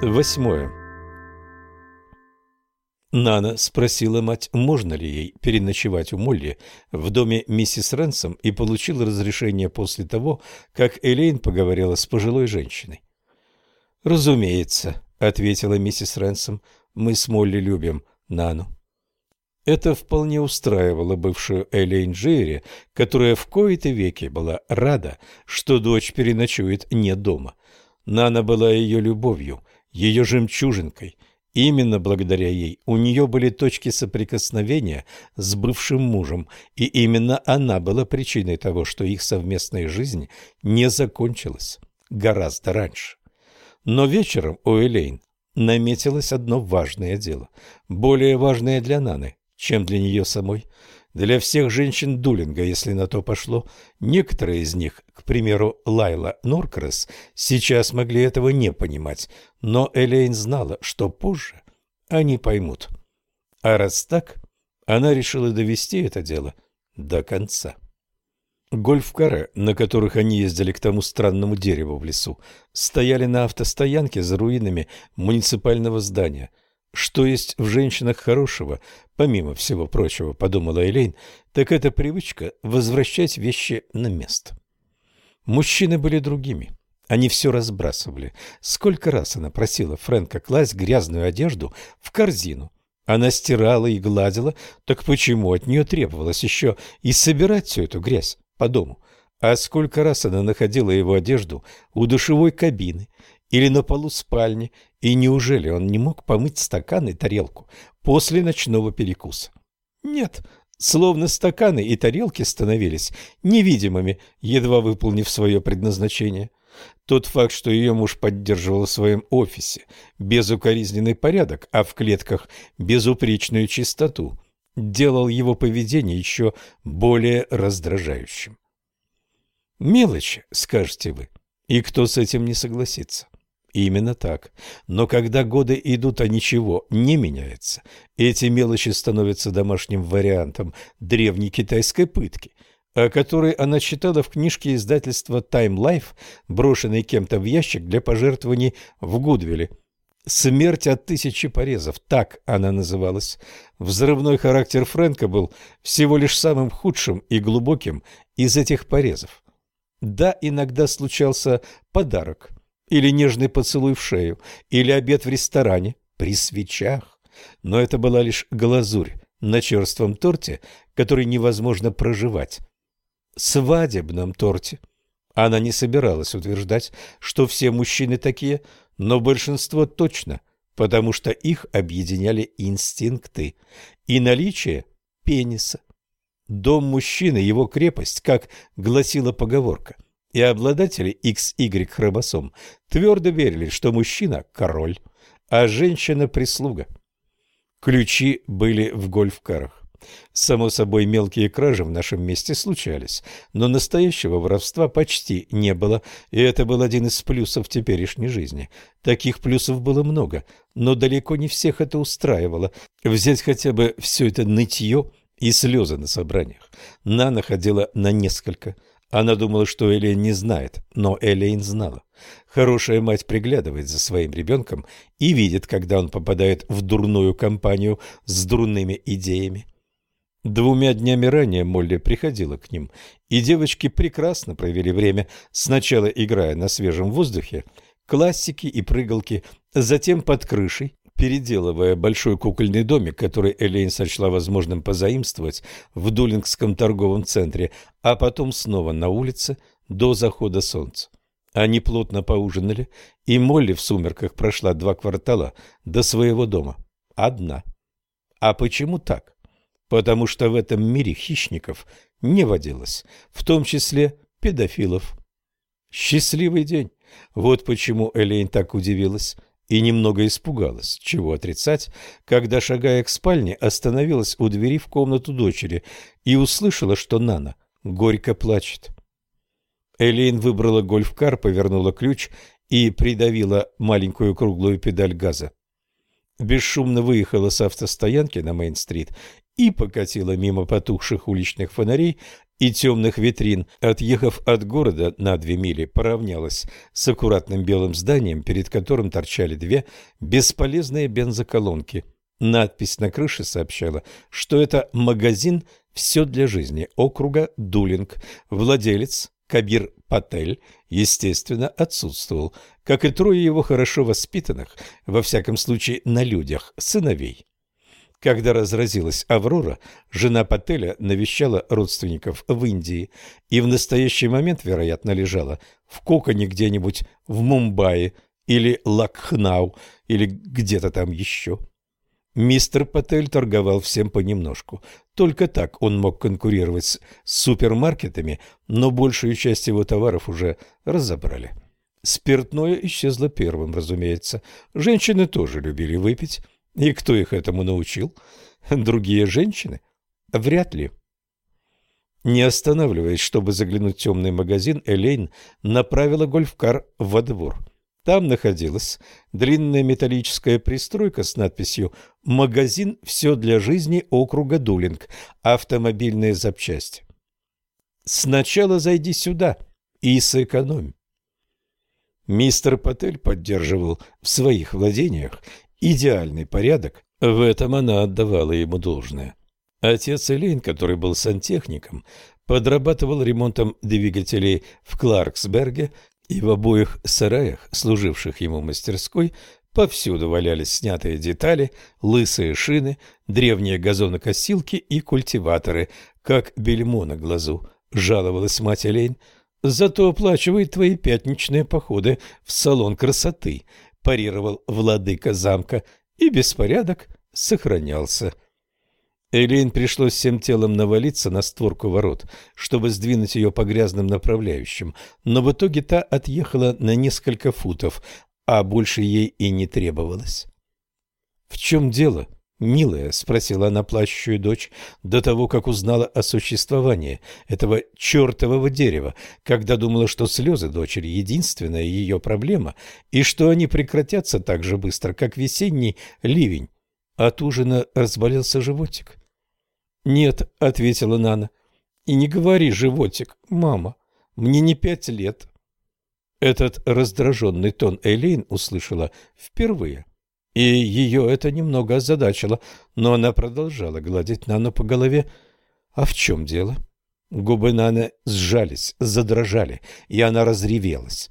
Восьмое. Нана спросила мать, можно ли ей переночевать у Молли в доме миссис Рэнсом и получила разрешение после того, как Элейн поговорила с пожилой женщиной. «Разумеется», — ответила миссис Рэнсом, — «мы с Молли любим Нану». Это вполне устраивало бывшую Элейн Джерри, которая в кои-то веки была рада, что дочь переночует не дома. Нана была ее любовью, ее жемчужинкой — Именно благодаря ей у нее были точки соприкосновения с бывшим мужем, и именно она была причиной того, что их совместная жизнь не закончилась гораздо раньше. Но вечером у Элейн наметилось одно важное дело, более важное для Наны, чем для нее самой – для всех женщин Дулинга, если на то пошло. Некоторые из них, к примеру, Лайла Норкресс, сейчас могли этого не понимать, но Элейн знала, что позже они поймут. А раз так, она решила довести это дело до конца. Гольф-каре, на которых они ездили к тому странному дереву в лесу, стояли на автостоянке за руинами муниципального здания – что есть в женщинах хорошего, помимо всего прочего, подумала Элейн, так это привычка возвращать вещи на место. Мужчины были другими. Они все разбрасывали. Сколько раз она просила Фрэнка класть грязную одежду в корзину. Она стирала и гладила, так почему от нее требовалось еще и собирать всю эту грязь по дому? А сколько раз она находила его одежду у душевой кабины или на полу спальни, и неужели он не мог помыть стакан и тарелку после ночного перекуса? Нет, словно стаканы и тарелки становились невидимыми, едва выполнив свое предназначение. Тот факт, что ее муж поддерживал в своем офисе безукоризненный порядок, а в клетках безупречную чистоту, делал его поведение еще более раздражающим. Мелочи, скажете вы, и кто с этим не согласится? Именно так. Но когда годы идут, а ничего не меняется, эти мелочи становятся домашним вариантом древней китайской пытки, о которой она читала в книжке издательства Time Life, брошенной кем-то в ящик для пожертвований в Гудвилле. «Смерть от тысячи порезов», так она называлась. Взрывной характер Фрэнка был всего лишь самым худшим и глубоким из этих порезов. Да, иногда случался подарок – или нежный поцелуй в шею, или обед в ресторане при свечах. Но это была лишь глазурь на черством торте, который невозможно проживать. Свадебном торте. Она не собиралась утверждать, что все мужчины такие, но большинство точно, потому что их объединяли инстинкты и наличие пениса. Дом мужчины – его крепость, как гласила поговорка – и обладатели XY хромосом твердо верили, что мужчина – король, а женщина – прислуга. Ключи были в гольф-карах. Само собой, мелкие кражи в нашем месте случались, но настоящего воровства почти не было, и это был один из плюсов теперешней жизни. Таких плюсов было много, но далеко не всех это устраивало. Взять хотя бы все это нытье и слезы на собраниях. На находила на несколько – она думала, что Элейн не знает, но Элейн знала. Хорошая мать приглядывает за своим ребенком и видит, когда он попадает в дурную компанию с дурными идеями. Двумя днями ранее Молли приходила к ним, и девочки прекрасно провели время, сначала играя на свежем воздухе, классики и прыгалки, затем под крышей, переделывая большой кукольный домик, который Элейн сочла возможным позаимствовать в Дулингском торговом центре, а потом снова на улице до захода солнца. Они плотно поужинали, и Молли в сумерках прошла два квартала до своего дома. Одна. А почему так? Потому что в этом мире хищников не водилось, в том числе педофилов. Счастливый день. Вот почему Элейн так удивилась и немного испугалась, чего отрицать, когда, шагая к спальне, остановилась у двери в комнату дочери и услышала, что Нана горько плачет. Элейн выбрала гольф-кар, повернула ключ и придавила маленькую круглую педаль газа. Бесшумно выехала с автостоянки на Мейн-стрит и покатила мимо потухших уличных фонарей и темных витрин, отъехав от города на две мили, поравнялась с аккуратным белым зданием, перед которым торчали две бесполезные бензоколонки. Надпись на крыше сообщала, что это магазин «Все для жизни» округа Дулинг. Владелец Кабир Патель, естественно, отсутствовал, как и трое его хорошо воспитанных, во всяком случае на людях, сыновей. Когда разразилась Аврора, жена Пателя навещала родственников в Индии и в настоящий момент, вероятно, лежала в коконе где-нибудь в Мумбаи или Лакхнау или где-то там еще. Мистер Патель торговал всем понемножку. Только так он мог конкурировать с супермаркетами, но большую часть его товаров уже разобрали. Спиртное исчезло первым, разумеется. Женщины тоже любили выпить. И кто их этому научил? Другие женщины? Вряд ли. Не останавливаясь, чтобы заглянуть в темный магазин, Элейн направила гольфкар во двор. Там находилась длинная металлическая пристройка с надписью «Магазин «Все для жизни» округа Дулинг. Автомобильные запчасти». «Сначала зайди сюда и сэкономь». Мистер Патель поддерживал в своих владениях идеальный порядок, в этом она отдавала ему должное. Отец Элейн, который был сантехником, подрабатывал ремонтом двигателей в Кларксберге и в обоих сараях, служивших ему мастерской, повсюду валялись снятые детали, лысые шины, древние газонокосилки и культиваторы, как бельмо на глазу, жаловалась мать Элейн. Зато оплачивает твои пятничные походы в салон красоты, парировал владыка замка, и беспорядок сохранялся. Элейн пришлось всем телом навалиться на створку ворот, чтобы сдвинуть ее по грязным направляющим, но в итоге та отъехала на несколько футов, а больше ей и не требовалось. — В чем дело? — «Милая», — спросила она плачущую дочь, до того, как узнала о существовании этого чертового дерева, когда думала, что слезы дочери — единственная ее проблема, и что они прекратятся так же быстро, как весенний ливень. От ужина разболелся животик. «Нет», — ответила Нана, — «и не говори животик, мама, мне не пять лет». Этот раздраженный тон Элейн услышала впервые и ее это немного озадачило, но она продолжала гладить Нану по голове. «А в чем дело?» Губы Наны сжались, задрожали, и она разревелась.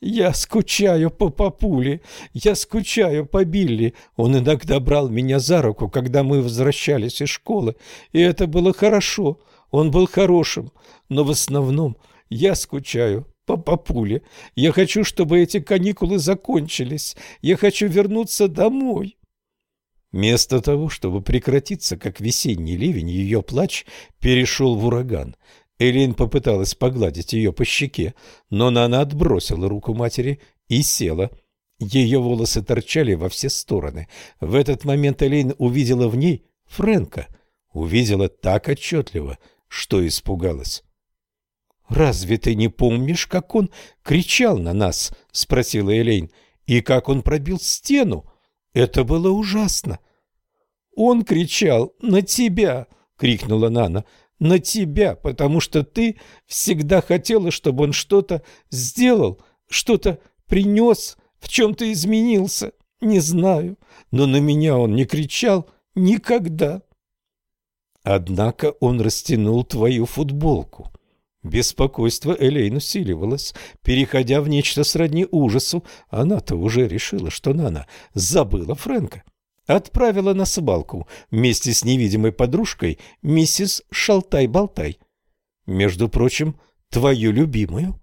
«Я скучаю по папуле, я скучаю по Билли. Он иногда брал меня за руку, когда мы возвращались из школы, и это было хорошо, он был хорошим, но в основном я скучаю по папуле. Я хочу, чтобы эти каникулы закончились. Я хочу вернуться домой. Вместо того, чтобы прекратиться, как весенний ливень, ее плач перешел в ураган. Элин попыталась погладить ее по щеке, но Нана отбросила руку матери и села. Ее волосы торчали во все стороны. В этот момент Элин увидела в ней Фрэнка. Увидела так отчетливо, что испугалась. «Разве ты не помнишь, как он кричал на нас?» — спросила Элейн. «И как он пробил стену? Это было ужасно!» «Он кричал на тебя!» — крикнула Нана. «На тебя, потому что ты всегда хотела, чтобы он что-то сделал, что-то принес, в чем-то изменился. Не знаю, но на меня он не кричал никогда». «Однако он растянул твою футболку», Беспокойство Элейн усиливалось, переходя в нечто сродни ужасу. Она-то уже решила, что Нана забыла Фрэнка. Отправила на свалку вместе с невидимой подружкой миссис Шалтай-Болтай. Между прочим, твою любимую.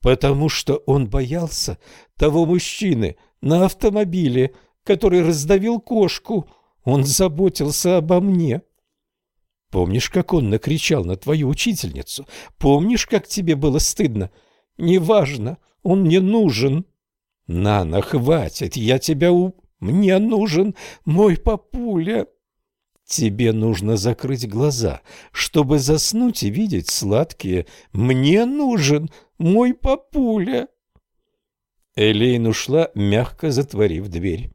Потому что он боялся того мужчины на автомобиле, который раздавил кошку. Он заботился обо мне. Помнишь, как он накричал на твою учительницу? Помнишь, как тебе было стыдно? Неважно, он мне нужен. Нана, хватит, я тебя у... Мне нужен мой папуля. Тебе нужно закрыть глаза, чтобы заснуть и видеть сладкие. Мне нужен мой папуля. Элейн ушла, мягко затворив дверь.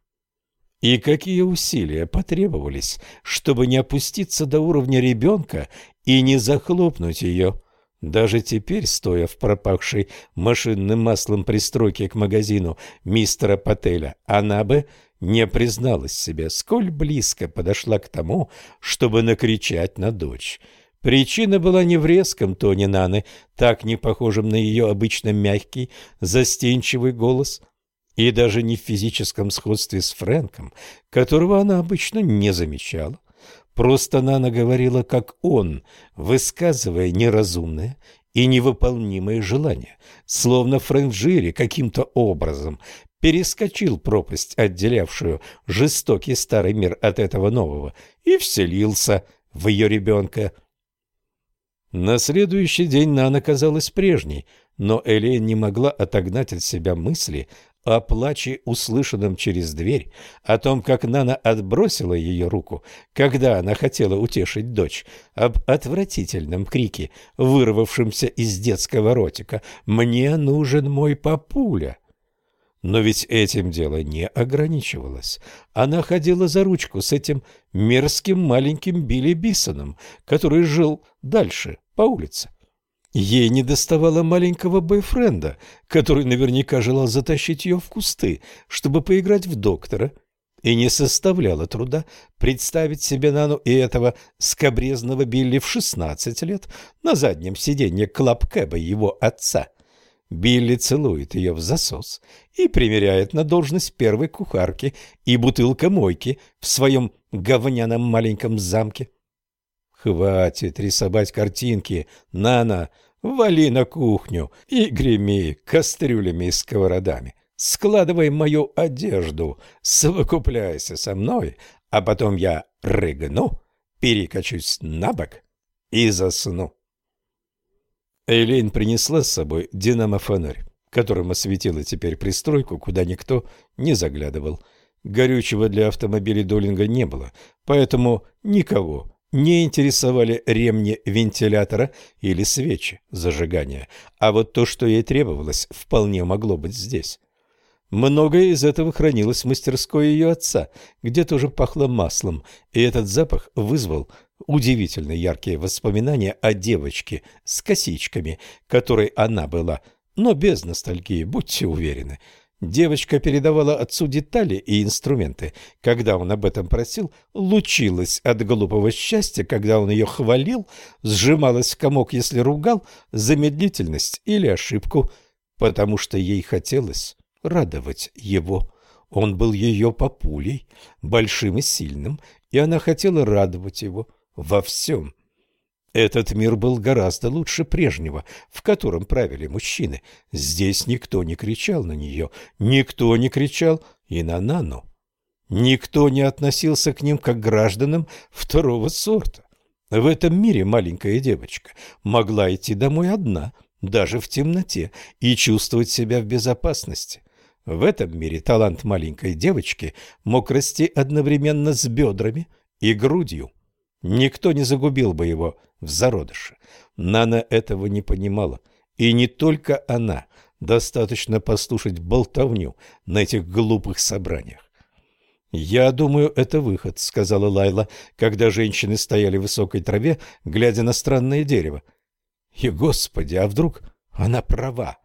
И какие усилия потребовались, чтобы не опуститься до уровня ребенка и не захлопнуть ее. Даже теперь, стоя в пропахшей машинным маслом пристройке к магазину мистера Пателя, она бы не призналась себе, сколь близко подошла к тому, чтобы накричать на дочь. Причина была не в резком тоне Наны, так не похожем на ее обычно мягкий, застенчивый голос, и даже не в физическом сходстве с Фрэнком, которого она обычно не замечала. Просто Нана говорила, как он, высказывая неразумное и невыполнимые желания, словно Фрэнк Джири каким-то образом перескочил пропасть, отделявшую жестокий старый мир от этого нового, и вселился в ее ребенка. На следующий день Нана казалась прежней, но Элейн не могла отогнать от себя мысли о плаче, услышанном через дверь, о том, как Нана отбросила ее руку, когда она хотела утешить дочь, об отвратительном крике, вырвавшемся из детского ротика «Мне нужен мой папуля!». Но ведь этим дело не ограничивалось. Она ходила за ручку с этим мерзким маленьким Билли Бисоном, который жил дальше, по улице. Ей не доставало маленького бойфренда, который наверняка желал затащить ее в кусты, чтобы поиграть в доктора, и не составляло труда представить себе Нану и этого скобрезного Билли в шестнадцать лет на заднем сиденье клабкэба его отца. Билли целует ее в засос и примеряет на должность первой кухарки и бутылка мойки в своем говняном маленьком замке. Хватит рисовать картинки, Нана, вали на кухню и греми кастрюлями и сковородами. Складывай мою одежду, совокупляйся со мной, а потом я рыгну, перекачусь на бок и засну. Эйлейн принесла с собой динамо-фонарь, которым осветила теперь пристройку, куда никто не заглядывал. Горючего для автомобиля Долинга не было, поэтому никого не интересовали ремни вентилятора или свечи зажигания, а вот то, что ей требовалось, вполне могло быть здесь. Многое из этого хранилось в мастерской ее отца, где тоже пахло маслом, и этот запах вызвал удивительно яркие воспоминания о девочке с косичками, которой она была, но без ностальгии, будьте уверены. Девочка передавала отцу детали и инструменты. Когда он об этом просил, лучилась от глупого счастья, когда он ее хвалил, сжималась в комок, если ругал, за медлительность или ошибку, потому что ей хотелось радовать его. Он был ее папулей, большим и сильным, и она хотела радовать его во всем. Этот мир был гораздо лучше прежнего, в котором правили мужчины. Здесь никто не кричал на нее, никто не кричал и на Нану. Никто не относился к ним как к гражданам второго сорта. В этом мире маленькая девочка могла идти домой одна, даже в темноте, и чувствовать себя в безопасности. В этом мире талант маленькой девочки мог расти одновременно с бедрами и грудью. Никто не загубил бы его в зародыше. Нана этого не понимала. И не только она. Достаточно послушать болтовню на этих глупых собраниях. «Я думаю, это выход», — сказала Лайла, когда женщины стояли в высокой траве, глядя на странное дерево. «И, Господи, а вдруг она права?»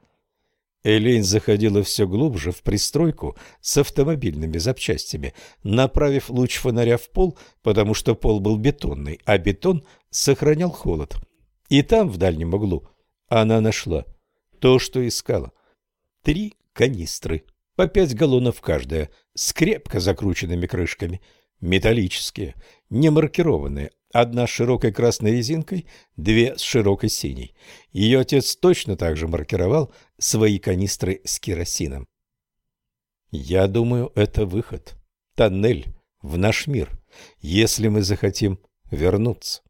Элейн заходила все глубже в пристройку с автомобильными запчастями, направив луч фонаря в пол, потому что пол был бетонный, а бетон сохранял холод. И там, в дальнем углу, она нашла то, что искала. Три канистры, по пять галлонов каждая, с крепко закрученными крышками, металлические, не маркированные, Одна с широкой красной резинкой, две с широкой синей. Ее отец точно так же маркировал свои канистры с керосином. Я думаю, это выход. Тоннель в наш мир, если мы захотим вернуться.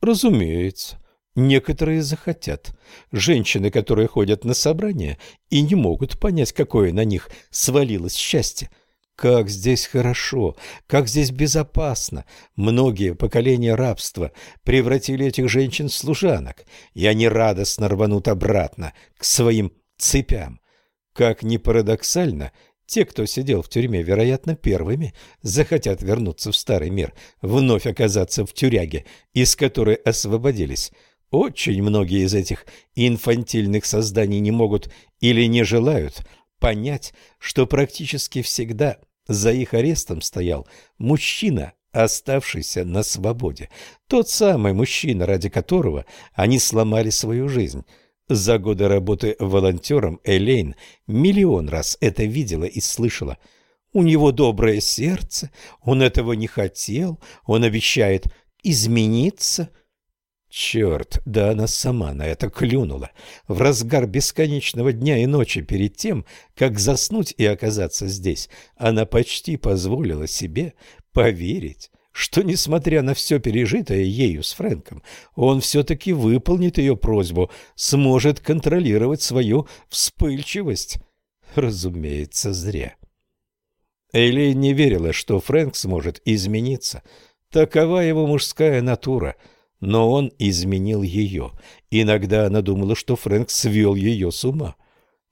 Разумеется, некоторые захотят. Женщины, которые ходят на собрания и не могут понять, какое на них свалилось счастье, как здесь хорошо, как здесь безопасно. Многие поколения рабства превратили этих женщин в служанок, и они радостно рванут обратно к своим цепям. Как ни парадоксально, Те, кто сидел в тюрьме, вероятно, первыми захотят вернуться в старый мир, вновь оказаться в тюряге, из которой освободились. Очень многие из этих инфантильных созданий не могут или не желают понять, что практически всегда за их арестом стоял мужчина, оставшийся на свободе. Тот самый мужчина, ради которого они сломали свою жизнь. За годы работы волонтером Элейн миллион раз это видела и слышала. У него доброе сердце, он этого не хотел, он обещает измениться. Черт, да она сама на это клюнула. В разгар бесконечного дня и ночи перед тем, как заснуть и оказаться здесь, она почти позволила себе поверить, что, несмотря на все пережитое ею с Фрэнком, он все-таки выполнит ее просьбу, сможет контролировать свою вспыльчивость. Разумеется, зря. Элли не верила, что Фрэнк сможет измениться. Такова его мужская натура. Но он изменил ее. Иногда она думала, что Фрэнк свел ее с ума. —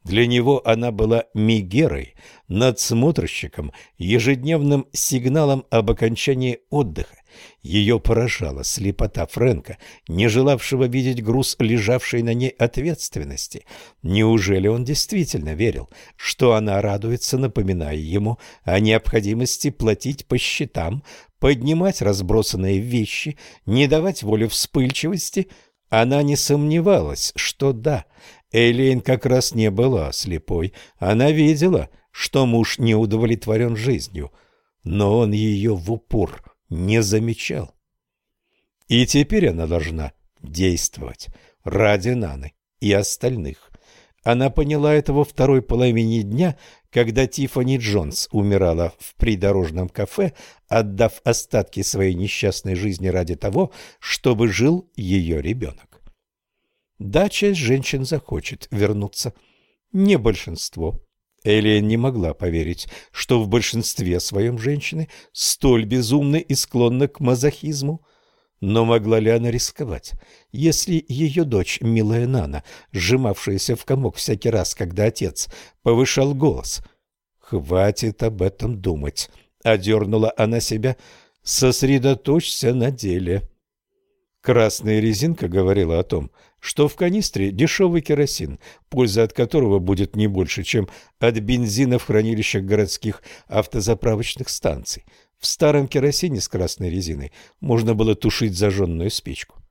для него она была мигерой, надсмотрщиком, ежедневным сигналом об окончании отдыха. Ее поражала слепота Фрэнка, не желавшего видеть груз лежавшей на ней ответственности. Неужели он действительно верил, что она радуется, напоминая ему о необходимости платить по счетам, поднимать разбросанные вещи, не давать волю вспыльчивости? Она не сомневалась, что да, Эйлин как раз не была слепой. Она видела, что муж не удовлетворен жизнью, но он ее в упор не замечал. И теперь она должна действовать ради Наны и остальных. Она поняла это во второй половине дня, когда Тиффани Джонс умирала в придорожном кафе, отдав остатки своей несчастной жизни ради того, чтобы жил ее ребенок. Да, часть женщин захочет вернуться. Не большинство. Элиен не могла поверить, что в большинстве своем женщины столь безумны и склонны к мазохизму. Но могла ли она рисковать, если ее дочь, милая Нана, сжимавшаяся в комок всякий раз, когда отец повышал голос? «Хватит об этом думать», — одернула она себя, — «сосредоточься на деле». Красная резинка говорила о том, что в канистре дешевый керосин, польза от которого будет не больше, чем от бензина в хранилищах городских автозаправочных станций. В старом керосине с красной резиной можно было тушить зажженную спичку.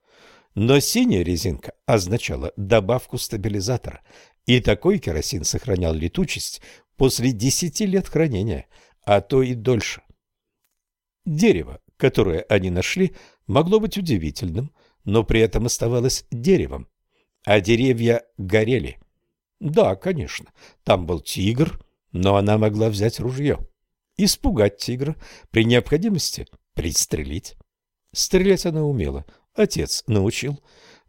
Но синяя резинка означала добавку стабилизатора, и такой керосин сохранял летучесть после десяти лет хранения, а то и дольше. Дерево, которое они нашли, могло быть удивительным, но при этом оставалось деревом. А деревья горели. Да, конечно, там был тигр, но она могла взять ружье. Испугать тигра, при необходимости пристрелить. Стрелять она умела, отец научил.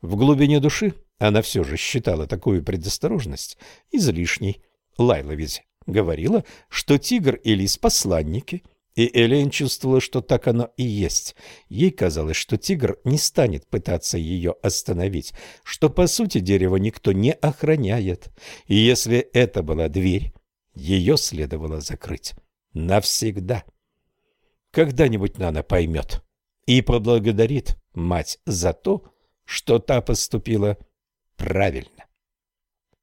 В глубине души она все же считала такую предосторожность излишней. Лайла ведь говорила, что тигр и лис – посланники – и Элейн чувствовала, что так оно и есть. Ей казалось, что тигр не станет пытаться ее остановить, что, по сути, дерево никто не охраняет. И если это была дверь, ее следовало закрыть. Навсегда. Когда-нибудь Нана поймет и поблагодарит мать за то, что та поступила правильно.